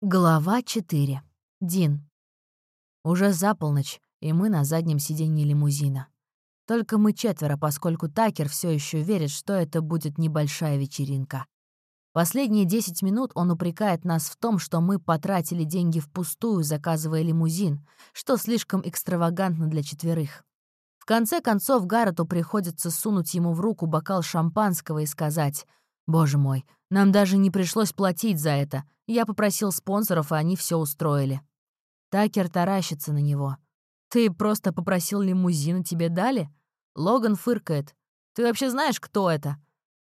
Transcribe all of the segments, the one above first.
Глава 4. Дин. Уже за полночь, и мы на заднем сиденье лимузина. Только мы четверо, поскольку Такер все еще верит, что это будет небольшая вечеринка. Последние 10 минут он упрекает нас в том, что мы потратили деньги впустую, заказывая лимузин, что слишком экстравагантно для четверых. В конце концов, Гаррету приходится сунуть ему в руку бокал шампанского и сказать «Боже мой, нам даже не пришлось платить за это. Я попросил спонсоров, и они все устроили». Такер таращится на него. «Ты просто попросил лимузин, и тебе дали?» Логан фыркает. «Ты вообще знаешь, кто это?»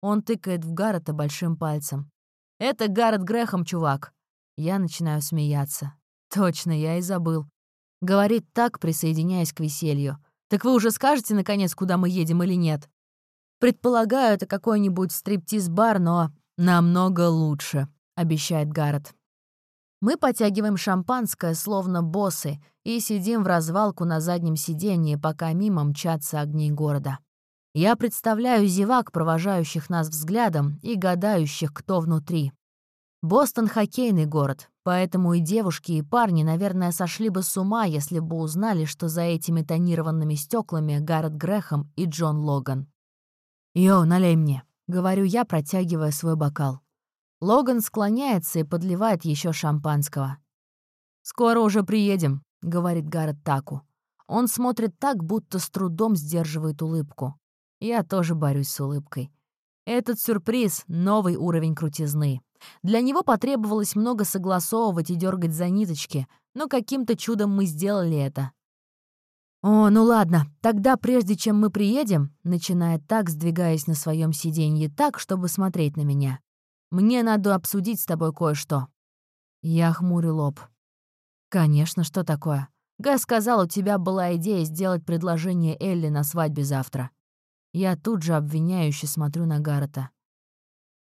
Он тыкает в Гаррета большим пальцем. «Это Гаррет Грэхэм, чувак». Я начинаю смеяться. «Точно, я и забыл». Говорит так, присоединяясь к веселью. «Так вы уже скажете, наконец, куда мы едем или нет?» Предполагаю, это какой-нибудь стриптиз-бар, но намного лучше обещает Гаррет. Мы потягиваем шампанское, словно боссы, и сидим в развалку на заднем сиденье, пока мимо мчатся огни города. Я представляю зевак, провожающих нас взглядом, и гадающих, кто внутри. Бостон — хоккейный город, поэтому и девушки, и парни, наверное, сошли бы с ума, если бы узнали, что за этими тонированными стеклами Гаррет Грэхэм и Джон Логан. «Йоу, налей мне», — говорю я, протягивая свой бокал. Логан склоняется и подливает еще шампанского. «Скоро уже приедем», — говорит Гаррет Таку. Он смотрит так, будто с трудом сдерживает улыбку. Я тоже борюсь с улыбкой. Этот сюрприз — новый уровень крутизны. Для него потребовалось много согласовывать и дергать за ниточки, но каким-то чудом мы сделали это. «О, ну ладно, тогда прежде чем мы приедем», — начинает так, сдвигаясь на своем сиденье так, чтобы смотреть на меня. Мне надо обсудить с тобой кое-что». Я хмурю лоб. «Конечно, что такое? Га сказал, у тебя была идея сделать предложение Элли на свадьбе завтра». Я тут же обвиняюще смотрю на Гаррета.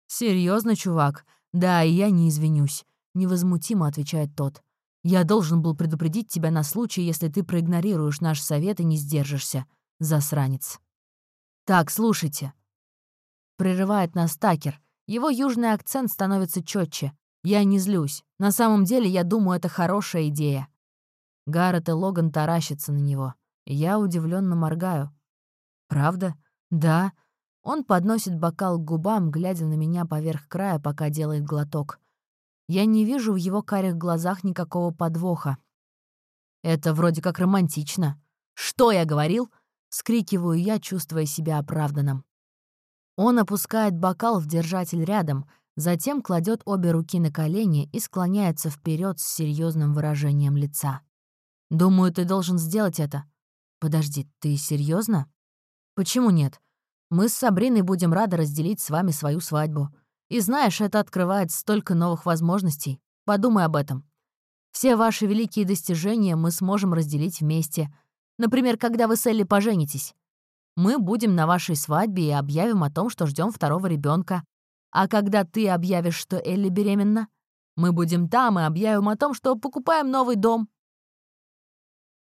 Серьезно, чувак? Да, и я не извинюсь», — невозмутимо отвечает тот. «Я должен был предупредить тебя на случай, если ты проигнорируешь наш совет и не сдержишься, засранец». «Так, слушайте». Прерывает нас Такер — его южный акцент становится четче. Я не злюсь. На самом деле, я думаю, это хорошая идея. Гаррет и Логан таращатся на него. Я удивленно моргаю. «Правда? Да». Он подносит бокал к губам, глядя на меня поверх края, пока делает глоток. Я не вижу в его карих глазах никакого подвоха. Это вроде как романтично. «Что я говорил?» — скрикиваю я, чувствуя себя оправданным. Он опускает бокал в держатель рядом, затем кладет обе руки на колени и склоняется вперед с серьезным выражением лица. «Думаю, ты должен сделать это». «Подожди, ты серьезно? «Почему нет? Мы с Сабриной будем рады разделить с вами свою свадьбу. И знаешь, это открывает столько новых возможностей. Подумай об этом. Все ваши великие достижения мы сможем разделить вместе. Например, когда вы с Элли поженитесь. Мы будем на вашей свадьбе и объявим о том, что ждем второго ребенка. А когда ты объявишь, что Элли беременна, мы будем там и объявим о том, что покупаем новый дом».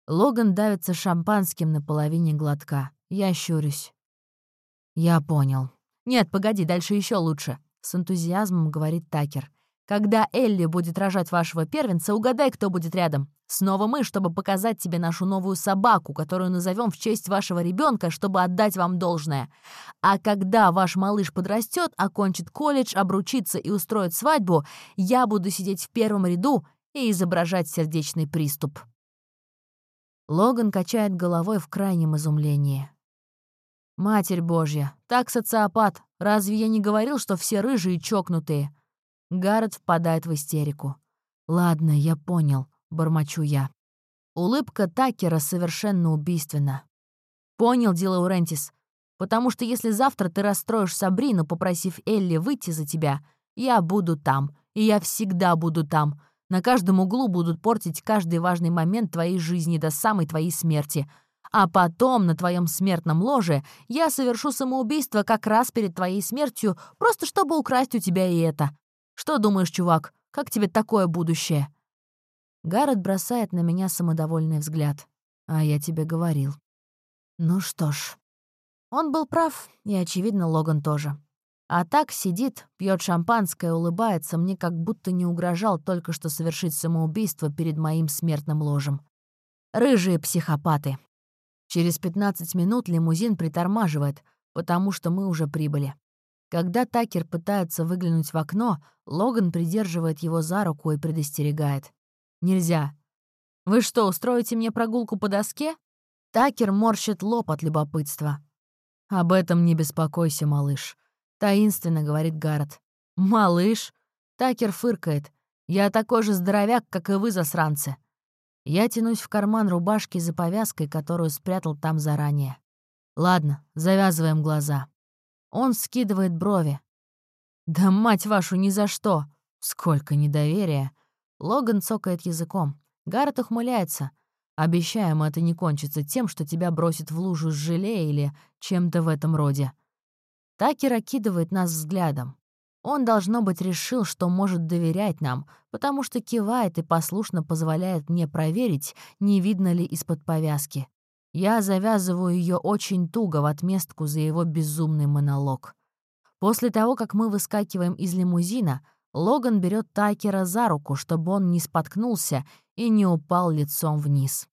Логан давится шампанским на половине глотка. Я щурюсь. «Я понял. Нет, погоди, дальше еще лучше», — с энтузиазмом говорит Такер. «Когда Элли будет рожать вашего первенца, угадай, кто будет рядом. Снова мы, чтобы показать тебе нашу новую собаку, которую назовем в честь вашего ребенка, чтобы отдать вам должное. А когда ваш малыш подрастет, окончит колледж, обручится и устроит свадьбу, я буду сидеть в первом ряду и изображать сердечный приступ». Логан качает головой в крайнем изумлении. «Матерь Божья, так социопат. Разве я не говорил, что все рыжие чокнутые?» Гаррет впадает в истерику. «Ладно, я понял бормочу я. Улыбка Такера совершенно убийственна. «Понял, Ди Лаурентис. Потому что если завтра ты расстроишь Сабрину, попросив Элли выйти за тебя, я буду там, и я всегда буду там. На каждом углу будут портить каждый важный момент твоей жизни до самой твоей смерти. А потом на твоем смертном ложе я совершу самоубийство как раз перед твоей смертью, просто чтобы украсть у тебя и это. Что думаешь, чувак, как тебе такое будущее?» Гаррет бросает на меня самодовольный взгляд. А я тебе говорил. Ну что ж. Он был прав, и, очевидно, Логан тоже. А так сидит, пьет шампанское, улыбается, мне как будто не угрожал только что совершить самоубийство перед моим смертным ложем. Рыжие психопаты. Через 15 минут лимузин притормаживает, потому что мы уже прибыли. Когда Такер пытается выглянуть в окно, Логан придерживает его за руку и предостерегает. «Нельзя. Вы что, устроите мне прогулку по доске?» Такер морщит лоб от любопытства. «Об этом не беспокойся, малыш», — таинственно говорит Гаррет. «Малыш?» — Такер фыркает. «Я такой же здоровяк, как и вы, засранцы». Я тянусь в карман рубашки за повязкой, которую спрятал там заранее. Ладно, завязываем глаза. Он скидывает брови. «Да мать вашу, ни за что!» Сколько недоверия. Логан цокает языком. Гаррет ухмыляется. Обещаем, это не кончится тем, что тебя бросит в лужу с желе или чем-то в этом роде. Такер окидывает нас взглядом. Он, должно быть, решил, что может доверять нам, потому что кивает и послушно позволяет мне проверить, не видно ли из-под повязки. Я завязываю ее очень туго в отместку за его безумный монолог. После того, как мы выскакиваем из лимузина, Логан берет Такера за руку, чтобы он не споткнулся и не упал лицом вниз.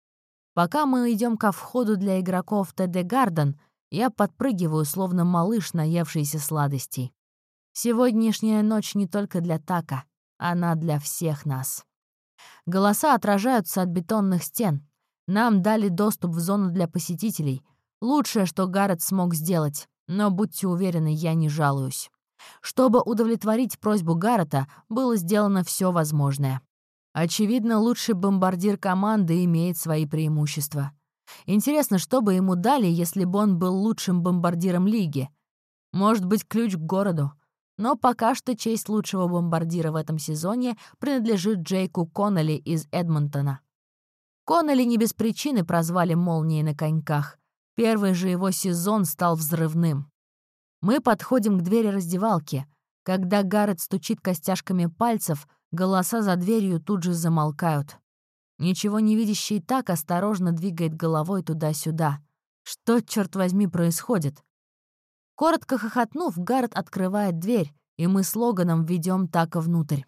Пока мы идем ко входу для игроков ТД Гарден, я подпрыгиваю, словно малыш, наевшийся сладостей. Сегодняшняя ночь не только для Така, она для всех нас. Голоса отражаются от бетонных стен. Нам дали доступ в зону для посетителей. Лучшее, что Гаррет смог сделать. Но будьте уверены, я не жалуюсь. Чтобы удовлетворить просьбу Гаррета, было сделано все возможное. Очевидно, лучший бомбардир команды имеет свои преимущества. Интересно, что бы ему дали, если бы он был лучшим бомбардиром лиги? Может быть, ключ к городу. Но пока что честь лучшего бомбардира в этом сезоне принадлежит Джейку Коннелли из Эдмонтона. Коннелли не без причины прозвали «молнией на коньках». Первый же его сезон стал взрывным. Мы подходим к двери раздевалки. Когда Гаррет стучит костяшками пальцев, голоса за дверью тут же замолкают. Ничего не видящий так осторожно двигает головой туда-сюда. Что, черт возьми, происходит? Коротко хохотнув, Гаррет открывает дверь, и мы с Логаном ведем Така внутрь.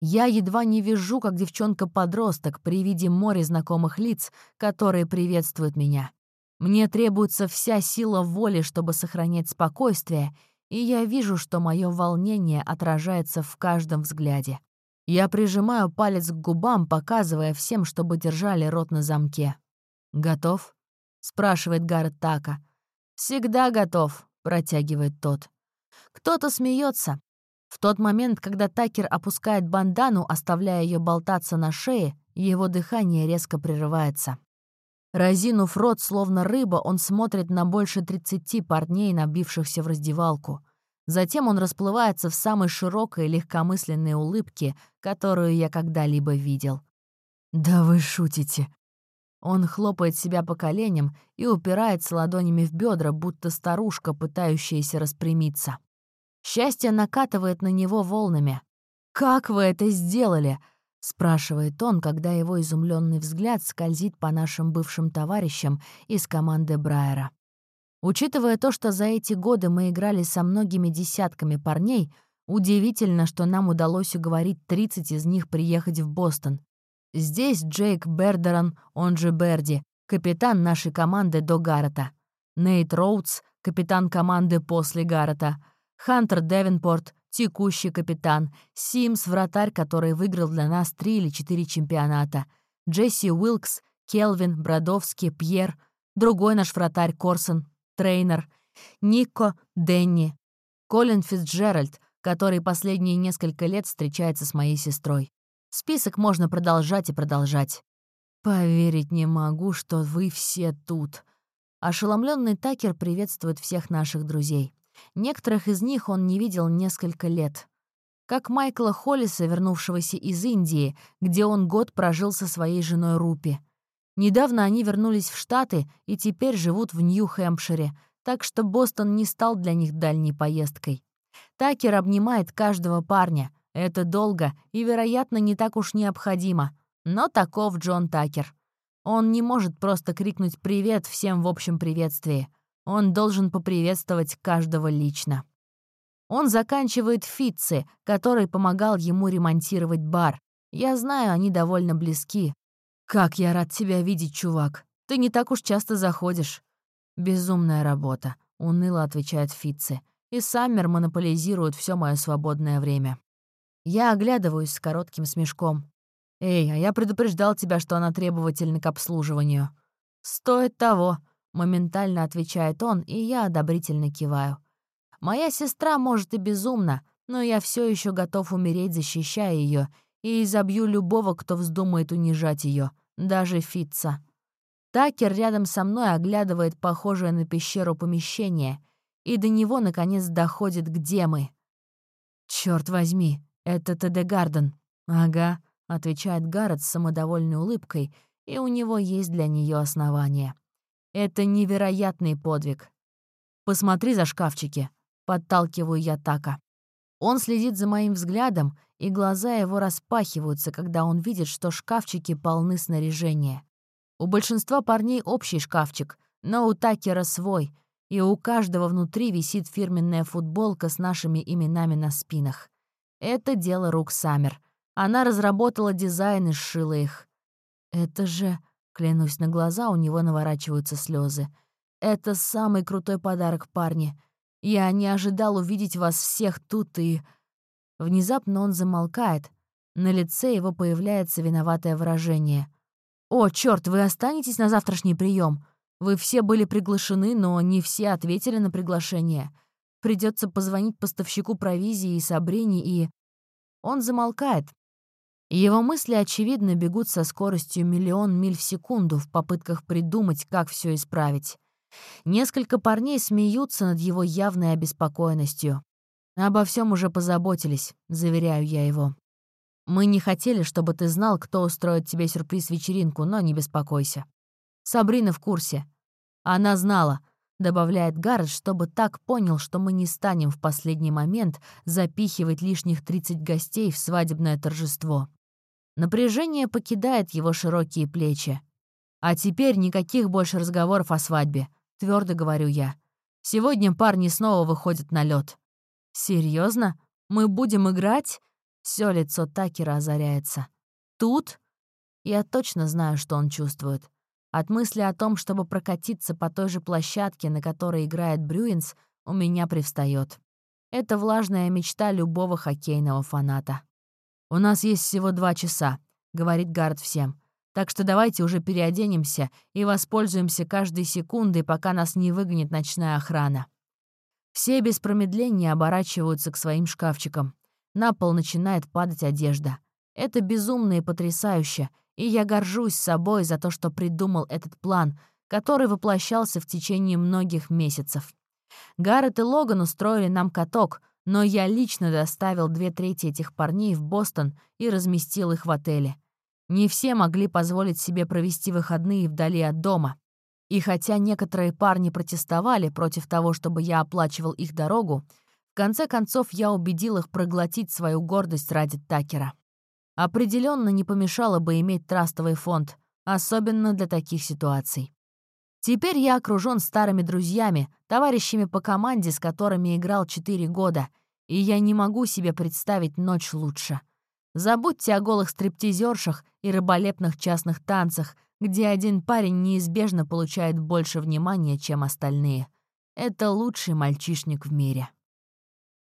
Я едва не вижу, как девчонка-подросток при виде моря знакомых лиц, которые приветствуют меня. Мне требуется вся сила воли, чтобы сохранять спокойствие, и я вижу, что мое волнение отражается в каждом взгляде. Я прижимаю палец к губам, показывая всем, чтобы держали рот на замке. «Готов?» — спрашивает Гаррет Така. «Всегда готов», — протягивает тот. Кто-то смеется, в тот момент, когда Такер опускает бандану, оставляя ее болтаться на шее, его дыхание резко прерывается. Разинув рот, словно рыба, он смотрит на больше 30 парней, набившихся в раздевалку. Затем он расплывается в самой широкой легкомысленной улыбке, которую я когда-либо видел. «Да вы шутите!» Он хлопает себя по коленям и упирается ладонями в бедра, будто старушка, пытающаяся распрямиться. Счастье накатывает на него волнами. «Как вы это сделали?» — спрашивает он, когда его изумленный взгляд скользит по нашим бывшим товарищам из команды Брайера. Учитывая то, что за эти годы мы играли со многими десятками парней, удивительно, что нам удалось уговорить 30 из них приехать в Бостон. Здесь Джейк Бердерон, он же Берди, капитан нашей команды до Гаррета. Нейт Роудс, капитан команды после Гаррета — Хантер Девинпорт, текущий капитан, Симс, вратарь, который выиграл для нас три или четыре чемпионата, Джесси Уилкс, Келвин, Бродовский, Пьер, другой наш вратарь Корсон, трейнер, Нико, Денни, Колин Фицджеральд, который последние несколько лет встречается с моей сестрой. Список можно продолжать и продолжать. Поверить не могу, что вы все тут. Ошеломленный Такер приветствует всех наших друзей. Некоторых из них он не видел несколько лет. Как Майкла Холлиса, вернувшегося из Индии, где он год прожил со своей женой Рупи. Недавно они вернулись в Штаты и теперь живут в Нью-Хэмпшире, так что Бостон не стал для них дальней поездкой. Такер обнимает каждого парня. Это долго и, вероятно, не так уж необходимо. Но таков Джон Такер. Он не может просто крикнуть «Привет» всем в общем приветствии. Он должен поприветствовать каждого лично. Он заканчивает Фитцы, который помогал ему ремонтировать бар. Я знаю, они довольно близки. «Как я рад тебя видеть, чувак. Ты не так уж часто заходишь». «Безумная работа», — уныло отвечает Фитцы. «И Саммер монополизирует все мое свободное время». Я оглядываюсь с коротким смешком. «Эй, а я предупреждал тебя, что она требовательна к обслуживанию». «Стоит того», — моментально отвечает он, и я одобрительно киваю. «Моя сестра, может, и безумна, но я все еще готов умереть, защищая ее, и изобью любого, кто вздумает унижать ее даже Фитца. Такер рядом со мной оглядывает похожее на пещеру помещение, и до него, наконец, доходит, где мы. «Чёрт возьми, это ТД Гарден». «Ага», — отвечает Гаррет с самодовольной улыбкой, и у него есть для нее основания. «Это невероятный подвиг. Посмотри за шкафчики», — подталкиваю я Така. Он следит за моим взглядом, и глаза его распахиваются, когда он видит, что шкафчики полны снаряжения. У большинства парней общий шкафчик, но у Такера свой, и у каждого внутри висит фирменная футболка с нашими именами на спинах. Это дело рук Саммер. Она разработала дизайн и сшила их. Это же, клянусь на глаза, у него наворачиваются слезы. Это самый крутой подарок, парни. Я не ожидал увидеть вас всех тут и...» Внезапно он замолкает. На лице его появляется виноватое выражение. «О, черт, вы останетесь на завтрашний прием? Вы все были приглашены, но не все ответили на приглашение. Придется позвонить поставщику провизии и Сабрине и...» Он замолкает. Его мысли, очевидно, бегут со скоростью миллион миль в секунду в попытках придумать, как все исправить. Несколько парней смеются над его явной обеспокоенностью. «Обо всем уже позаботились», — заверяю я его. «Мы не хотели, чтобы ты знал, кто устроит тебе сюрприз-вечеринку, но не беспокойся. Сабрина в курсе. Она знала», — добавляет Гаррет, чтобы так понял, что мы не станем в последний момент запихивать лишних 30 гостей в свадебное торжество. Напряжение покидает его широкие плечи. А теперь никаких больше разговоров о свадьбе твердо говорю я. Сегодня парни снова выходят на лед. Серьезно? Мы будем играть? Все лицо Такера озаряется. Тут? Я точно знаю, что он чувствует. От мысли о том, чтобы прокатиться по той же площадке, на которой играет Брюинс, у меня привстает. Это влажная мечта любого хоккейного фаната. «У нас есть всего два часа», — говорит Гард всем. Так что давайте уже переоденемся и воспользуемся каждой секундой, пока нас не выгонит ночная охрана. Все без промедления оборачиваются к своим шкафчикам. На пол начинает падать одежда. Это безумно и потрясающе, и я горжусь собой за то, что придумал этот план, который воплощался в течение многих месяцев. Гаррет и Логан устроили нам каток, но я лично доставил две трети этих парней в Бостон и разместил их в отеле. Не все могли позволить себе провести выходные вдали от дома. И хотя некоторые парни протестовали против того, чтобы я оплачивал их дорогу, в конце концов я убедил их проглотить свою гордость ради Такера. Определенно не помешало бы иметь трастовый фонд, особенно для таких ситуаций. Теперь я окружен старыми друзьями, товарищами по команде, с которыми играл 4 года, и я не могу себе представить ночь лучше. Забудьте о голых стриптизершах и рыболепных частных танцах, где один парень неизбежно получает больше внимания, чем остальные. Это лучший мальчишник в мире.